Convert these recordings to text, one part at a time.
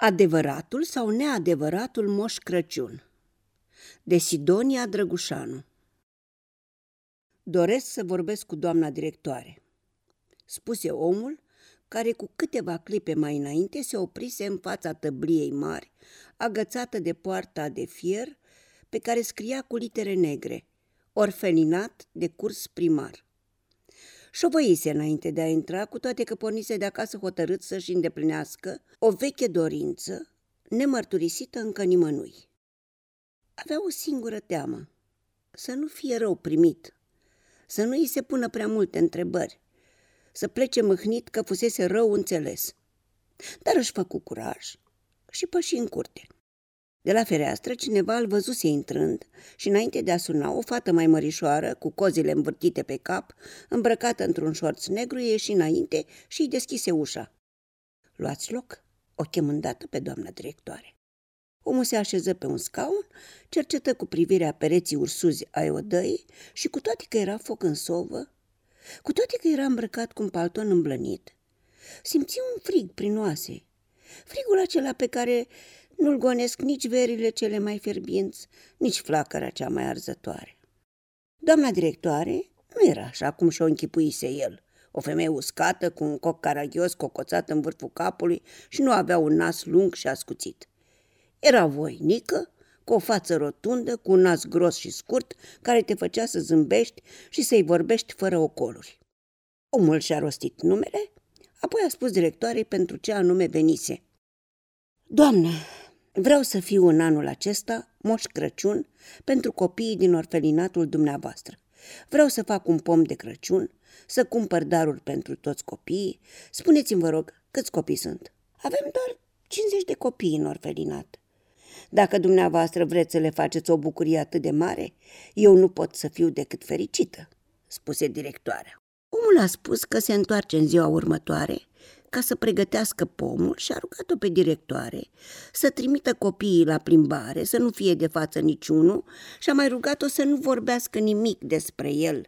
Adevăratul sau neadevăratul Moș Crăciun? De Sidonia Drăgușanu. Doresc să vorbesc cu doamna directoare, spuse omul care cu câteva clipe mai înainte se oprise în fața tăbliei mari, agățată de poarta de fier, pe care scria cu litere negre, orfelinat de curs primar. Șovăise înainte de a intra, cu toate că pornise de acasă hotărât să-și îndeplinească o veche dorință, nemărturisită încă nimănui. Avea o singură teamă, să nu fie rău primit, să nu îi se pună prea multe întrebări, să plece mâhnit că fusese rău înțeles. Dar își făcu curaj și păși în curte. De la fereastră cineva îl văzuse intrând și înainte de a suna o fată mai mărișoară, cu cozile învârtite pe cap, îmbrăcată într-un șorț negru, ieși înainte și îi deschise ușa. Luați loc, o chem îndată pe doamna directoare. Omul se așeză pe un scaun, cercetă cu privirea pereții ursuzi ai odăii și cu toate că era foc în sovă, cu toate că era îmbrăcat cu un palton îmblănit, simți un frig prin oase. Frigul acela pe care nu-l gonesc nici verile cele mai fierbinți, nici flacăra cea mai arzătoare. Doamna directoare nu era așa cum și-o închipuise el, o femeie uscată cu un coc caragios cocoțat în vârful capului și nu avea un nas lung și ascuțit. Era voinică, cu o față rotundă, cu un nas gros și scurt, care te făcea să zâmbești și să-i vorbești fără ocoluri. Omul și-a rostit numele, apoi a spus directoarei pentru ce anume venise. Doamnă, Vreau să fiu în anul acesta moș Crăciun pentru copiii din orfelinatul dumneavoastră. Vreau să fac un pom de Crăciun, să cumpăr daruri pentru toți copiii. Spuneți-mi, vă rog, câți copii sunt? Avem doar 50 de copii în orfelinat. Dacă dumneavoastră vreți să le faceți o bucurie atât de mare, eu nu pot să fiu decât fericită, spuse directoarea. Omul a spus că se întoarce în ziua următoare ca să pregătească pomul și a rugat-o pe directoare să trimită copiii la plimbare, să nu fie de față niciunul și a mai rugat-o să nu vorbească nimic despre el.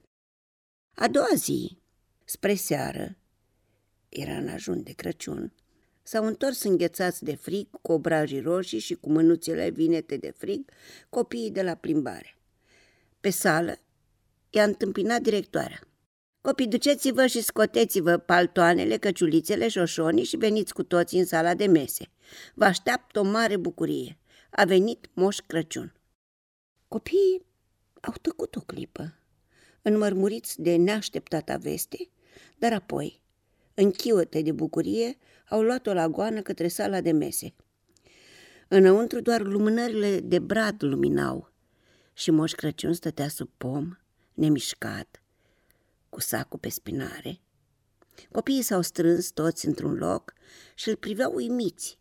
A doua zi, spre seară, era în ajun de Crăciun, s-au întors înghețați de frig, cu obrajii roșii și cu mânuțele vinete de frig, copiii de la plimbare. Pe sală i-a întâmpinat directoarea. Copii, duceți-vă și scoteți-vă paltoanele, căciulițele, șoșonii și veniți cu toți în sala de mese. Vă așteaptă o mare bucurie. A venit Moș Crăciun. Copiii au tăcut o clipă, înmărmuriți de neașteptata veste, dar apoi, închiuăte de bucurie, au luat-o la goană către sala de mese. Înăuntru doar lumânările de brad luminau și Moș Crăciun stătea sub pom, nemișcat, cu sacul pe spinare. Copiii s-au strâns toți într-un loc și îl priveau uimiți,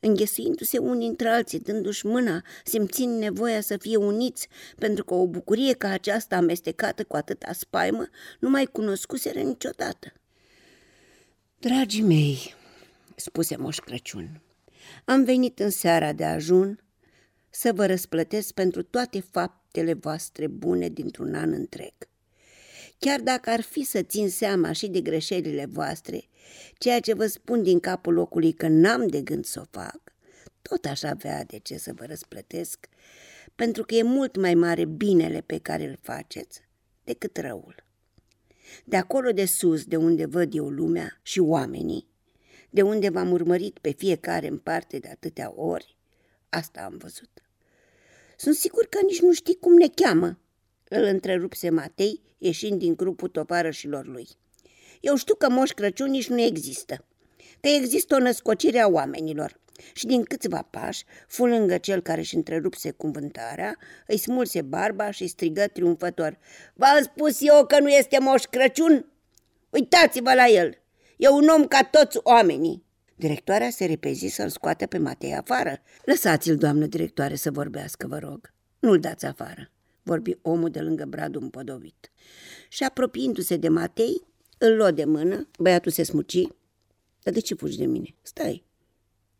înghesuindu-se unii între alții, dându-și mâna, simțind nevoia să fie uniți, pentru că o bucurie ca aceasta amestecată cu atâta spaimă nu mai cunoscuseră niciodată. Dragii mei, spuse Moș Crăciun, am venit în seara de ajun să vă răsplătesc pentru toate faptele voastre bune dintr-un an întreg. Chiar dacă ar fi să țin seama și de greșelile voastre, ceea ce vă spun din capul locului că n-am de gând să o fac, tot aș avea de ce să vă răsplătesc, pentru că e mult mai mare binele pe care îl faceți decât răul. De acolo de sus, de unde văd eu lumea și oamenii, de unde v-am urmărit pe fiecare în parte de atâtea ori, asta am văzut. Sunt sigur că nici nu știi cum ne cheamă, îl întrerupse Matei, ieșind din grupul tovarășilor lui. Eu știu că Moș Crăciun nici nu există, că există o născocire a oamenilor. Și din câțiva pași, fu lângă cel care își întrerupse cuvântarea, îi smulse barba și strigă triumfător. V-am spus eu că nu este Moș Crăciun? Uitați-vă la el! E un om ca toți oamenii! Directoarea se repezi să-l scoată pe Matei afară. Lăsați-l, doamnă directoare, să vorbească, vă rog. Nu-l dați afară vorbi omul de lângă bradul împodobit. Și apropiindu-se de Matei, îl luă de mână, băiatul se smuci. Dar de ce fugi de mine? Stai,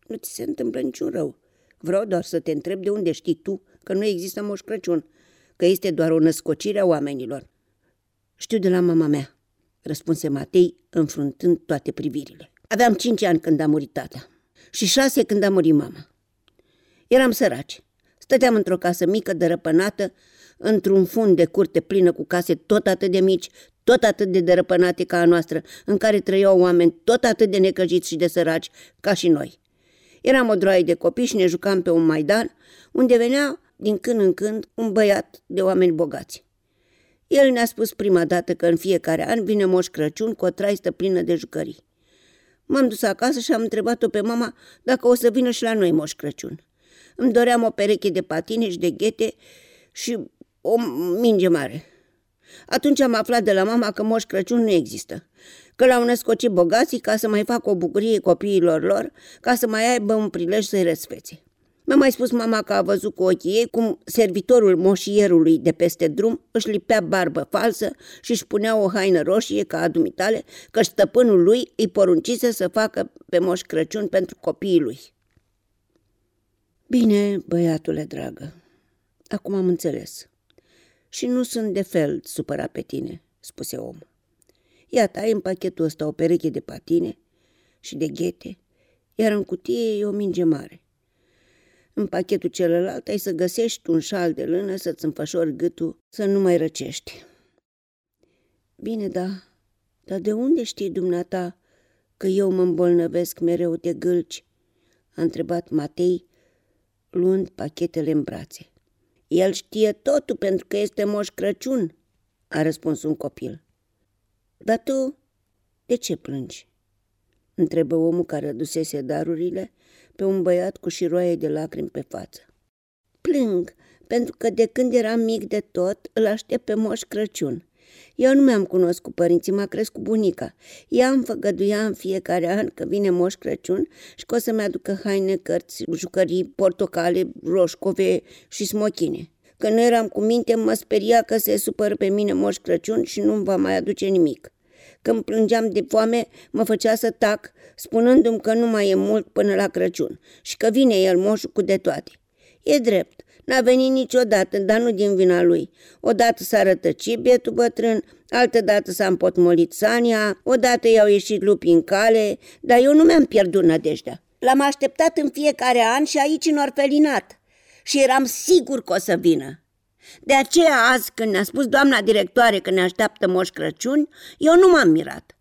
nu ți se întâmplă niciun rău. Vreau doar să te întreb de unde știi tu că nu există Moș Crăciun, că este doar o născocire a oamenilor. Știu de la mama mea, răspunse Matei, înfruntând toate privirile. Aveam cinci ani când a murit tata. și șase când a murit mama. Eram săraci. Stăteam într-o casă mică, dărăpânată, într-un fund de curte plină cu case tot atât de mici, tot atât de dărăpânate ca a noastră, în care trăiau oameni tot atât de necăjiți și de săraci ca și noi. Eram o droaie de copii și ne jucam pe un maidan, unde venea din când în când un băiat de oameni bogați. El ne-a spus prima dată că în fiecare an vine Moș Crăciun cu o traistă plină de jucării. M-am dus acasă și am întrebat-o pe mama dacă o să vină și la noi Moș Crăciun. Îmi doream o pereche de patine și de ghete și o minge mare. Atunci am aflat de la mama că Moș Crăciun nu există, că l-au născocit bogații ca să mai facă o bucurie copiilor lor, ca să mai aibă un prilej să-i răsfețe. Mi-a mai spus mama că a văzut cu ochii ei cum servitorul moșierului de peste drum își lipea barbă falsă și își punea o haină roșie ca a dumitale, că stăpânul lui îi poruncise să facă pe moș Crăciun pentru copiii lui. Bine, băiatule dragă, acum am înțeles. Și nu sunt de fel supărat pe tine, spuse omul. Iată, ai în pachetul ăsta o pereche de patine și de ghete, iar în cutie e o minge mare. În pachetul celălalt ai să găsești un șal de lână să-ți înfășori gâtul să nu mai răcești. Bine, da, dar de unde știi dumneata că eu mă îmbolnăvesc mereu de gâlci? A întrebat Matei, luând pachetele în brațe. El știe totul pentru că este moș Crăciun, a răspuns un copil. Dar tu, de ce plângi? Întrebă omul care adusese darurile pe un băiat cu șiroaie de lacrimi pe față. Plâng, pentru că de când eram mic de tot, îl aștept pe Moș Crăciun. Eu nu mi-am cunoscut părinții, m-a crescut bunica. Ea îmi făgăduia în fiecare an că vine Moș Crăciun și că o să-mi aducă haine, cărți, jucării, portocale, roșcove și smochine. Când nu eram cu minte, mă speria că se supără pe mine Moș Crăciun și nu-mi va mai aduce nimic. Când plângeam de foame, mă făcea să tac, spunându-mi că nu mai e mult până la Crăciun și că vine el moșul cu de toate. E drept, n-a venit niciodată, dar nu din vina lui. Odată s-a rătăcit bietul bătrân, altă dată s-a împotmolit Sania, odată i-au ieșit lupi în cale, dar eu nu mi-am pierdut nădejdea. L-am așteptat în fiecare an și aici în orfelinat. Și eram sigur că o să vină. De aceea azi, când ne-a spus doamna directoare că ne așteaptă Moș Crăciun, eu nu m-am mirat.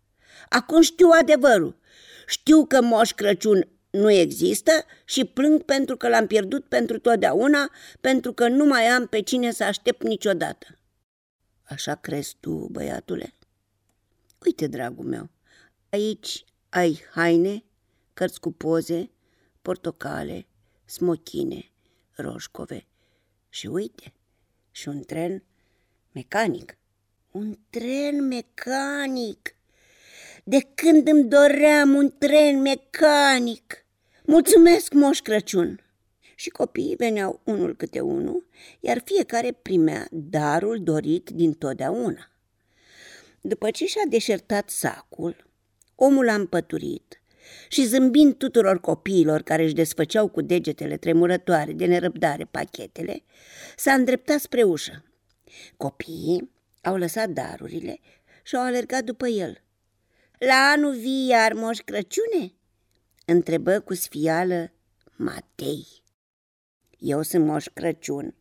Acum știu adevărul. Știu că Moș Crăciun nu există și plâng pentru că l-am pierdut pentru totdeauna, pentru că nu mai am pe cine să aștept niciodată. Așa crezi tu, băiatule? Uite, dragul meu, aici ai haine, cărți cu poze, portocale, smochine, roșcove și uite, și un tren mecanic. Un tren mecanic! De când îmi doream un tren mecanic! Mulțumesc, Moș Crăciun! Și copiii veneau unul câte unul, iar fiecare primea darul dorit din totdeauna. După ce și-a deșertat sacul, omul a împăturit și zâmbind tuturor copiilor care își desfăceau cu degetele tremurătoare de nerăbdare pachetele, s-a îndreptat spre ușă. Copiii au lăsat darurile și au alergat după el. La anul vii iar, moș Crăciune?" Întrebă cu sfială Matei. Eu sunt moș Crăciun.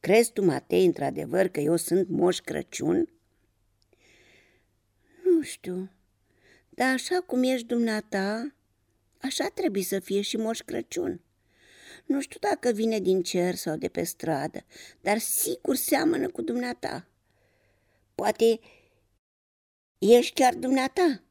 Crezi tu, Matei, într-adevăr că eu sunt moș Crăciun? Nu știu, dar așa cum ești dumneata, așa trebuie să fie și Moș Crăciun. Nu știu dacă vine din cer sau de pe stradă, dar sigur seamănă cu dumneata. Poate ești chiar dumneata.